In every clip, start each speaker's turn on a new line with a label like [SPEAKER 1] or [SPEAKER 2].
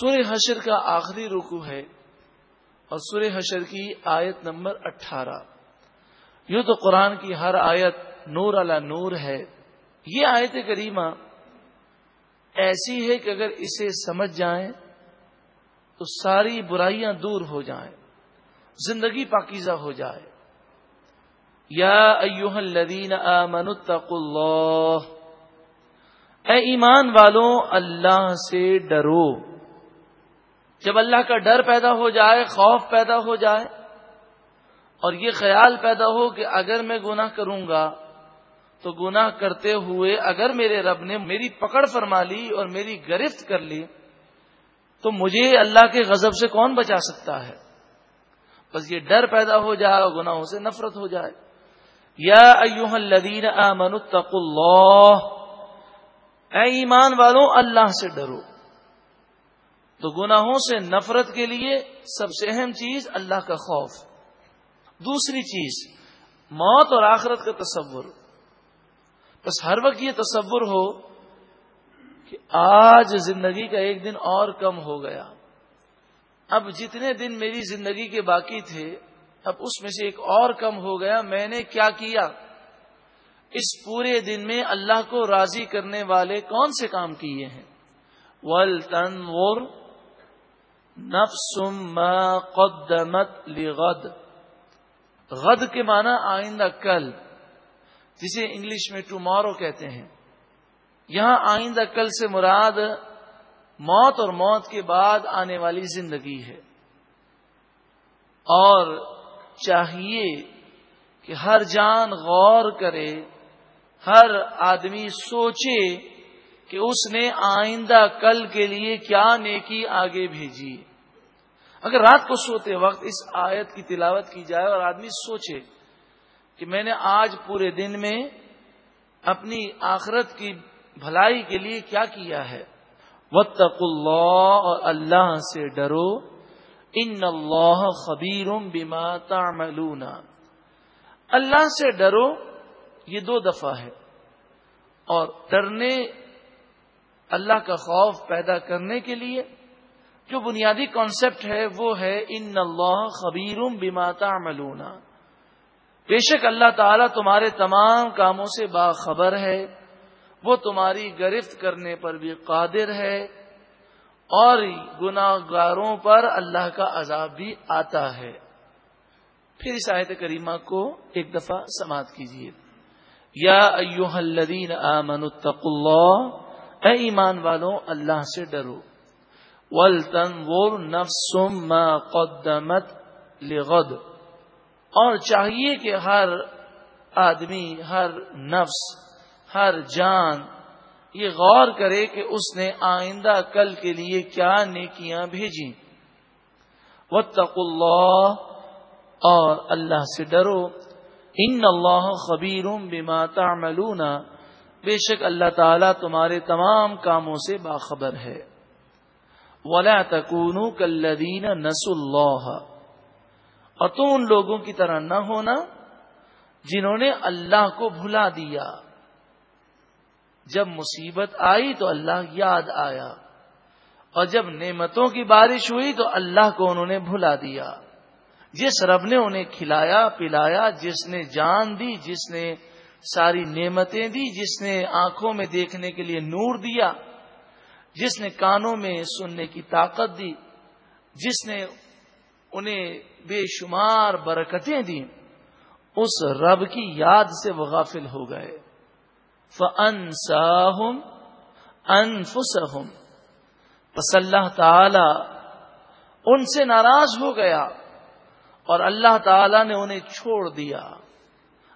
[SPEAKER 1] سورہ حشر کا آخری رکو ہے اور سورہ حشر کی آیت نمبر اٹھارہ۔ یوں تو قرآن کی ہر آیت نور علا نور ہے۔ یہ آیت کریمہ ایسی ہے کہ اگر اسے سمجھ جائیں تو ساری برائیاں دور ہو جائیں، زندگی پاکیزہ ہو جائے۔ یا ایوہ الذین آمنوا اتقوا اللہ۔ اے ایمان والوں، اللہ سے ڈرو۔ جب اللہ کا ڈر پیدا ہو جائے، خوف پیدا ہو جائے، اور یہ خیال پیدا ہو کہ اگر میں گناہ کروں گا، تو گناہ کرتے ہوئے اگر میرے رب نے میری پکڑ فرما لی اور میری گرفت کر لی، تو مجھے اللہ کے غضب سے کون بچا سکتا ہے؟ بس یہ ڈر پیدا ہو جائے اور گناہوں سے نفرت ہو جائے۔ یا ایوہ الذین آمنوا اتقوا اللہ۔ اے ایمان والوں اللہ سے ڈرو۔ تو گناہوں سے نفرت کے لیے سب سے اہم چیز اللہ کا خوف۔ دوسری چیز، موت اور آخرت کا تصور۔ بس ہر وقت یہ تصور ہو کہ آج زندگی کا ایک دن اور کم ہو گیا۔ اب جتنے دن میری زندگی کے باقی تھے، اب اس میں سے ایک اور کم ہو گیا۔ میں نے کیا کیا؟ اس پورے دن میں اللہ کو راضی کرنے والے کون سے کام کیے ہیں؟ ول تن ما قدمت لغد. غد کے معنی آئندہ کل، جسے انگلش میں ٹمارو کہتے ہیں. یہاں آئندہ کل سے مراد موت اور موت کے بعد آنے والی زندگی ہے. اور چاہیے کہ ہر جان غور کرے، ہر آدمی سوچے کہ اس نے آئندہ کل کے لیے کیا نیکی آگے بھیجی۔ اگر رات کو سوتے وقت اس آیت کی تلاوت کی جائے اور آدمی سوچے کہ میں نے آج پورے دن میں اپنی آخرت کی بھلائی کے لیے کیا کیا ہے؟ وطق اللہ اور اللہ سے ڈرو۔ ان اللہ خبیر بما تعملون۔ اللہ سے ڈرو، یہ دو دفعہ ہے۔ اور ڈرنے اللہ کا خوف پیدا کرنے کے لیے جو بنیادی کانسیپٹ ہے وہ ہے ان اللہ خبیر بما تعملون۔ بے شک اللہ تعالیٰ تمہارے تمام کاموں سے باخبر ہے، وہ تمہاری گرفت کرنے پر بھی قادر ہے اور گناہ گاروں پر اللہ کا عذاب بھی آتا ہے۔ پھر اس آیت کریمہ کو ایک دفعہ سماعت کیجیے یا ایوہ الذین آمنوا اتقوا اللہ اے ایمان والوں، اللہ سے ڈرو۔ ولتنظر نفس ما قدمت لغد اور چاہیے کہ ہر آدمی، ہر نفس، ہر جان یہ غور کرے کہ اس نے آئندہ کل کے لیے کیا نیکیاں بھیجی واتقوا اللہ اور اللہ سے ڈرو۔ ان اللہ خبیر بما تعملون۔ بے شک اللہ تعالیٰ تمہارے تمام کاموں سے باخبر ہے۔ ولا تکون کلین نس اللہ اور تم ان لوگوں کی طرح نہ ہونا جنہوں نے اللہ کو بھلا دیا۔ جب مصیبت آئی تو اللہ یاد آیا۔ اور جب نعمتوں کی بارش ہوئی تو اللہ کو انہوں نے بھلا دیا۔ جس رب نے انہیں کھلایا، پلایا، جس نے جان دی، جس نے ساری نعمتیں دی، جس نے آنکھوں میں دیکھنے کے لیے نور دیا، جس نے کانوں میں سننے کی طاقت دی، جس نے انہیں بے شمار برکتیں دی اس رب کی یاد سے وہ غافل ہو گئے۔ فنساہم انفسہم پس اللہ تعالی ان سے ناراض ہو گیا اور اللہ تعالی نے انہیں چھوڑ دیا۔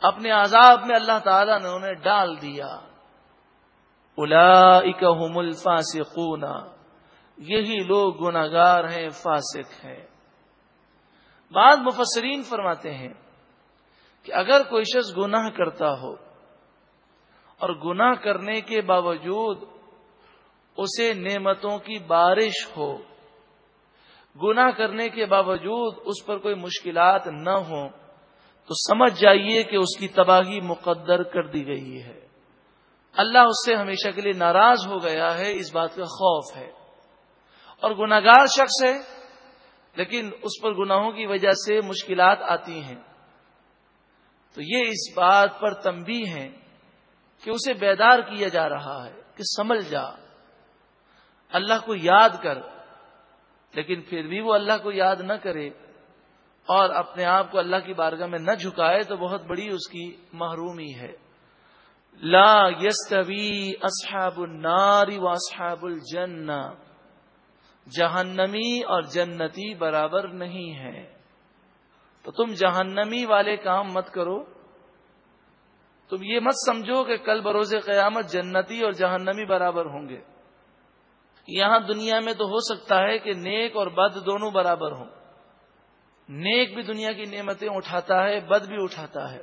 [SPEAKER 1] اپنے عذاب میں اللہ تعالیٰ نے انہیں ڈال دیا۔ الا الفاسقون۔ یہی لوگ گناگار ہیں، فاسق ہیں۔ بعض مفسرین فرماتے ہیں کہ اگر کوئی شخص گناہ کرتا ہو اور گناہ کرنے کے باوجود اسے نعمتوں کی بارش ہو گنا کرنے کے باوجود اس پر کوئی مشکلات نہ ہوں تو سمجھ جائیے کہ اس کی تباہی مقدر کر دی گئی ہے۔ اللہ اس سے ہمیشہ کے لیے ناراض ہو گیا ہے، اس بات کا خوف ہے۔ اور گناگار شخص ہے، لیکن اس پر گناہوں کی وجہ سے مشکلات آتی ہیں۔ تو یہ اس بات پر تمبی ہے کہ اسے بیدار کیا جا رہا ہے کہ سمجھ جا۔ اللہ کو یاد کر، لیکن پھر بھی وہ اللہ کو یاد نہ کرے۔ اور اپنے آپ کو اللہ کی بارگاہ میں نہ جھکائے تو بہت بڑی اس کی محرومی ہے۔ لا یستوی اصحاب النار و اصحاب الجنہ۔ جہنمی اور جنتی برابر نہیں ہے۔ تو تم جہنمی والے کام مت کرو۔ تم یہ مت سمجھو کہ کل بروز قیامت جنتی اور جہنمی برابر ہوں گے۔ یہاں دنیا میں تو ہو سکتا ہے کہ نیک اور بد دونوں برابر ہوں۔ نیک بھی دنیا کی نعمتیں اٹھاتا ہے، بد بھی اٹھاتا ہے۔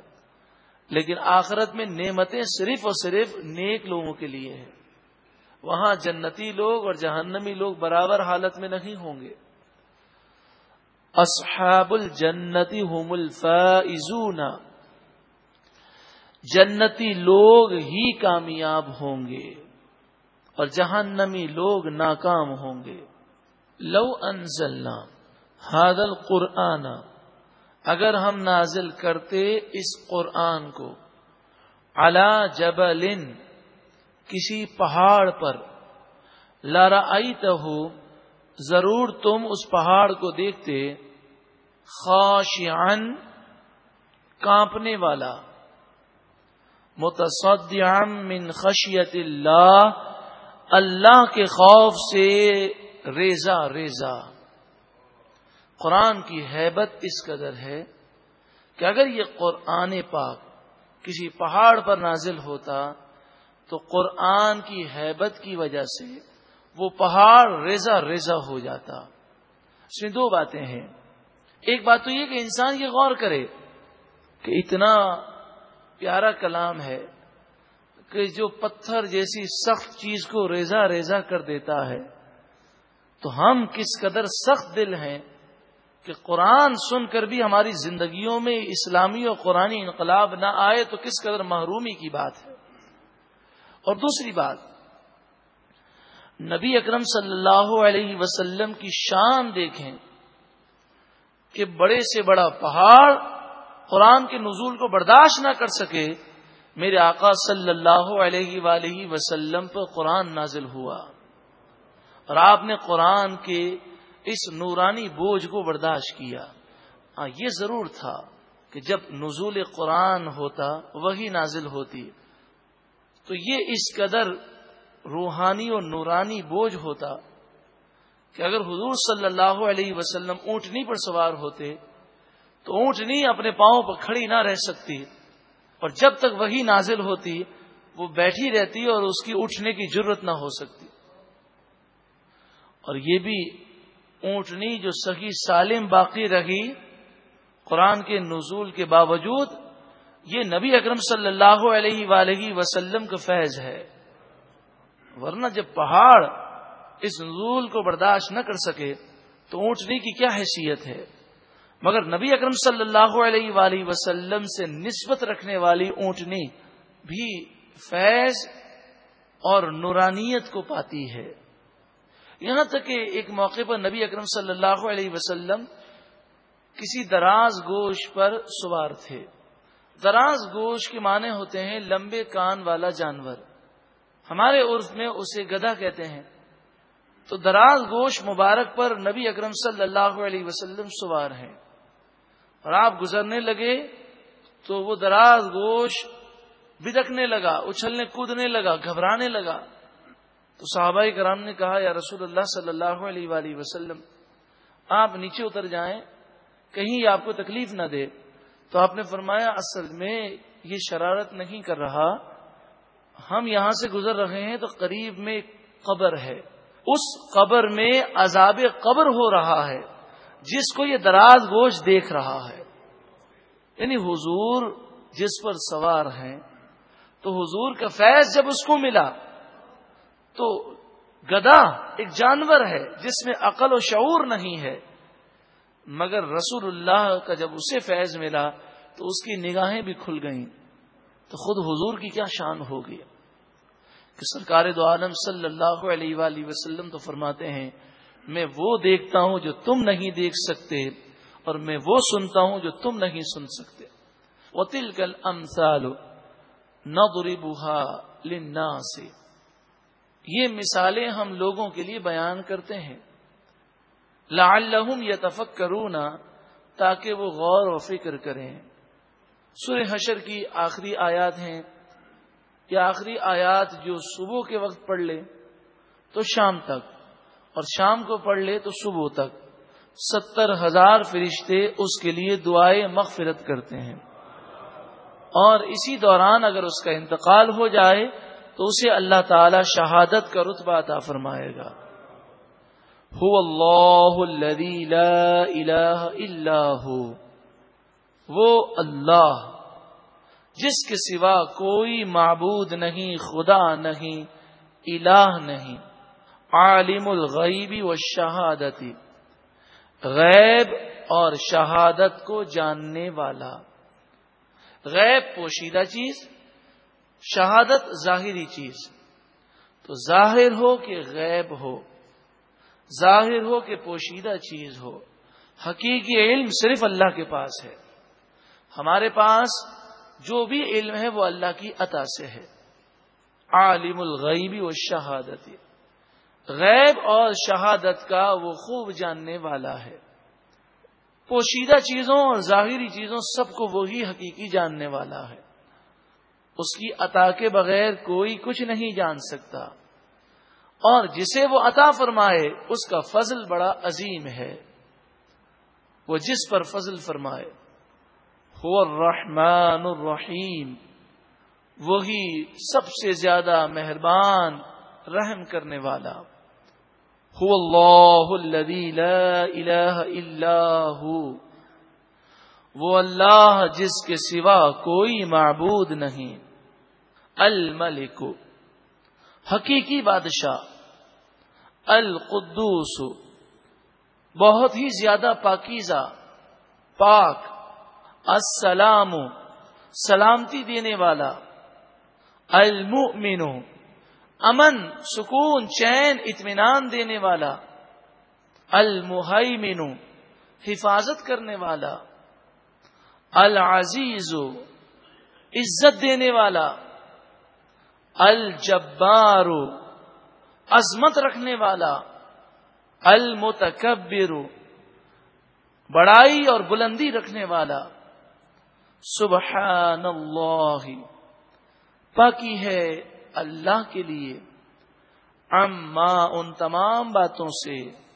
[SPEAKER 1] لیکن آخرت میں نعمتیں صرف اور صرف نیک لوگوں کے لیے ہیں۔ وہاں جنتی لوگ اور جہنمی لوگ برابر حالت میں نہیں ہوں گے۔ اصحاب الجنتی ہوم الفائزون۔ جنتی لوگ ہی کامیاب ہوں گے اور جہنمی لوگ ناکام ہوں گے۔ لو انزلنا۔ هذا القرآن، اگر ہم نازل کرتے اس قرآن کو علا جبل کسی پہاڑ پر لارا آئی ہو ضرور تم اس پہاڑ کو دیکھتے خاشعن کانپنے والا، متصدعا من خشیت اللہ اللہ کے خوف سے ریزا ریزا قرآن کی حیبت اس قدر ہے کہ اگر یہ قرآن پاک کسی پہاڑ پر نازل ہوتا تو قرآن کی حیبت کی وجہ سے وہ پہاڑ ریزا ریزا ہو جاتا۔ اس میں دو باتیں ہیں۔ ایک بات تو یہ کہ انسان یہ غور کرے کہ اتنا پیارا کلام ہے کہ جو پتھر جیسی سخت چیز کو ریزا ریزا کر دیتا ہے تو ہم کس قدر سخت دل ہیں کہ قرآن سن کر بھی ہماری زندگیوں میں اسلامی اور قرآنی انقلاب نہ آئے تو کس قدر محرومی کی بات ہے؟ اور دوسری بات، نبی اکرم صلی اللہ علیہ وسلم کی شان دیکھیں کہ بڑے سے بڑا پہاڑ قرآن کے نزول کو برداشت نہ کر سکے، میرے آقا صلی اللہ علیہ وآلہ وسلم پر قرآن نازل ہوا۔ اور آپ نے قرآن کے اس نورانی بوجھ کو برداشت کیا۔ ہاں یہ ضرور تھا کہ جب نزول قرآن ہوتا وہی نازل ہوتی، تو یہ اس قدر روحانی اور نورانی بوجھ ہوتا کہ اگر حضور صلی اللہ علیہ وسلم اونٹنی پر سوار ہوتے، تو اونٹنی اپنے پاؤں پر کھڑی نہ رہ سکتی اور جب تک وہی نازل ہوتی، وہ بیٹھی رہتی اور اس کی اٹھنے کی ضرورت نہ ہو سکتی۔ اور یہ بھی اونٹنی جو سخی سالم باقی رہی، قرآن کے نزول کے باوجود، یہ نبی اکرم صلی اللہ علیہ وآلہ وسلم کا فیض ہے۔ ورنہ جب پہاڑ اس نزول کو برداشت نہ کر سکے، تو اونٹنی کی کیا حیثیت ہے؟ مگر نبی اکرم صلی اللہ علیہ وآلہ وسلم سے نسبت رکھنے والی اونٹنی بھی فیض اور نورانیت کو پاتی ہے۔ یہاں تک کہ ایک موقع پر نبی اکرم صلی اللہ علیہ وسلم کسی دراز گوش پر سوار تھے۔ دراز گوش کے معنی ہوتے ہیں لمبے کان والا جانور۔ ہمارے عرف میں اسے گدھا کہتے ہیں۔ تو دراز گوش مبارک پر نبی اکرم صلی اللہ علیہ وسلم سوار ہیں۔ اور آپ گزرنے لگے تو وہ دراز گوش بدکنے لگا، اچھلنے، کودنے لگا، گھبرانے لگا۔ تو صحابہ کرام نے کہا، یا رسول اللہ صلی اللہ علیہ وآلہ وسلم، آپ نیچے اتر جائیں، کہیں آپ کو تکلیف نہ دے۔ تو آپ نے فرمایا، اصل میں یہ شرارت نہیں کر رہا، ہم یہاں سے گزر رہے ہیں تو قریب میں قبر ہے۔ اس قبر میں عذاب قبر ہو رہا ہے، جس کو یہ دراز گوشت دیکھ رہا ہے۔ یعنی حضور جس پر سوار ہیں، تو حضور کا فیض جب اس کو ملا تو گدا ایک جانور ہے جس میں عقل و شعور نہیں ہے۔ مگر رسول اللہ کا جب اسے فیض ملا تو اس کی نگاہیں بھی کھل گئیں۔ تو خود حضور کی کیا شان ہوگی کہ سرکار دو عالم صلی اللہ علیہ وآلہ وسلم تو فرماتے ہیں، میں وہ دیکھتا ہوں جو تم نہیں دیکھ سکتے اور میں وہ سنتا ہوں جو تم نہیں سن سکتے۔ وہ تل کل امسال نہ بری بوہا لنا سے یہ مثالیں ہم لوگوں کے لیے بیان کرتے ہیں۔ لعلہم یتفکرون، تاکہ وہ غور و فکر کریں۔ سورہ حشر کی آخری آیات ہیں۔ یا آخری آیات جو صبح کے وقت پڑھ لے تو شام تک، اور شام کو پڑھ لے تو صبح تک۔ ستر ہزار فرشتے اس کے لیے دعائیں مغفرت کرتے ہیں۔ اور اسی دوران اگر اس کا انتقال ہو جائے تو اسے اللہ تعالی شہادت کا رتبہ عطا فرمائے گا۔ هو اللہ الذي لا الہ الا ہو وہ اللہ جس کے سوا کوئی معبود نہیں، خدا نہیں، الہ نہیں۔ عالم الغیبی و شہادتی غیب اور شہادت کو جاننے والا۔ غیب پوشیدہ چیز شہادت ظاہری چیز۔ تو ظاہر ہو کہ غیب ہو، ظاہر ہو کہ پوشیدہ چیز ہو۔ حقیقی علم صرف اللہ کے پاس ہے۔ ہمارے پاس جو بھی علم ہے وہ اللہ کی عطا سے ہے۔ عالم الغیبی و شہادتی۔ غیب اور شہادت کا وہ خوب جاننے والا ہے۔ پوشیدہ چیزوں اور ظاہری چیزوں سب کو وہی حقیقی جاننے والا ہے۔ اس کی عطا کے بغیر کوئی کچھ نہیں جان سکتا۔ اور جسے وہ عطا فرمائے، اس کا فضل بڑا عظیم ہے۔ وہ جس پر فضل فرمائے۔ ہو الرحمن الرحیم۔ وہی سب سے زیادہ مہربان، رحم کرنے والا۔ هو اللہ الذي لا الہ الا ہو وہ اللہ جس کے سوا کوئی معبود نہیں۔ الملک. حقیقی بادشاہ. القدوس. بہت ہی زیادہ پاکیزہ. پاک. السلام. سلامتی دینے والا. المؤمن. امن، سکون، چین، اطمینان دینے والا. المحیمن حفاظت کرنے والا. العزیز. عزت دینے والا. الجبار، عظمت رکھنے والا، المتکبر، بڑائی اور بلندی رکھنے والا۔ سبحان اللہ پاکی ہے اللہ کے لیے۔ اما ان تمام باتوں سے۔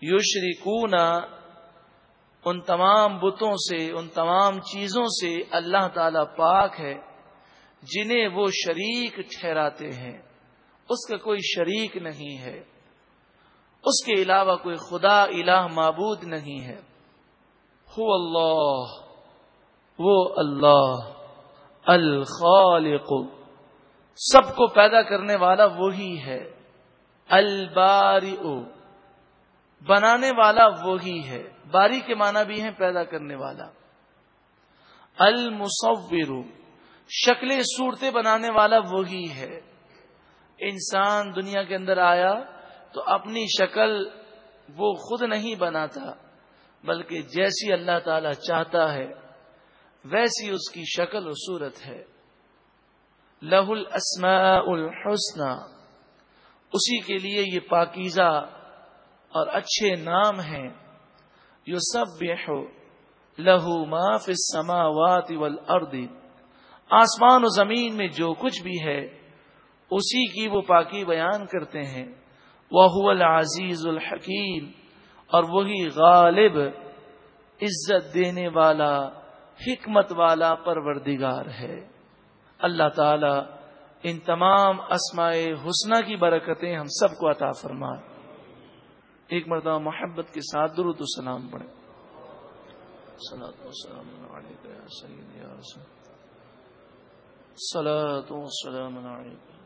[SPEAKER 1] یوشری ان تمام بتوں سے، ان تمام چیزوں سے اللہ تعالی پاک ہے۔ جنہیں وہ شریک ٹھہراتے ہیں، اس کا کوئی شریک نہیں ہے۔ اس کے علاوہ کوئی خدا الہ معبود نہیں ہے۔ ہو اللہ، وہ اللہ، الخالق۔ سب کو پیدا کرنے والا وہی ہے۔ الباری بنانے والا وہی ہے۔ باری کے معنی بھی ہے پیدا کرنے والا۔ المصور۔ شکلیں صورتیں بنانے والا وہی ہے۔ انسان دنیا کے اندر آیا تو اپنی شکل وہ خود نہیں بناتا، بلکہ جیسی اللہ تعالی چاہتا ہے، ویسی اس کی شکل و صورت ہے۔ لہ الاسماء الحسنہ، اسی کے لیے یہ پاکیزہ اور اچھے نام ہیں۔ جو سب بے ہو لہو السماوات والارض۔ آسمان و زمین میں جو کچھ بھی ہے، اسی کی وہ پاکی بیان کرتے ہیں۔ وہ العزیز الحکیم اور وہی غالب عزت دینے والا، حکمت والا پروردگار ہے۔ اللہ تعالی ان تمام اسماء حسنہ کی برکتیں ہم سب کو عطا فرمائے۔ ایک مرتبہ محبت کے ساتھ درود و سلام پڑھیں۔ علیکم سلام علیکم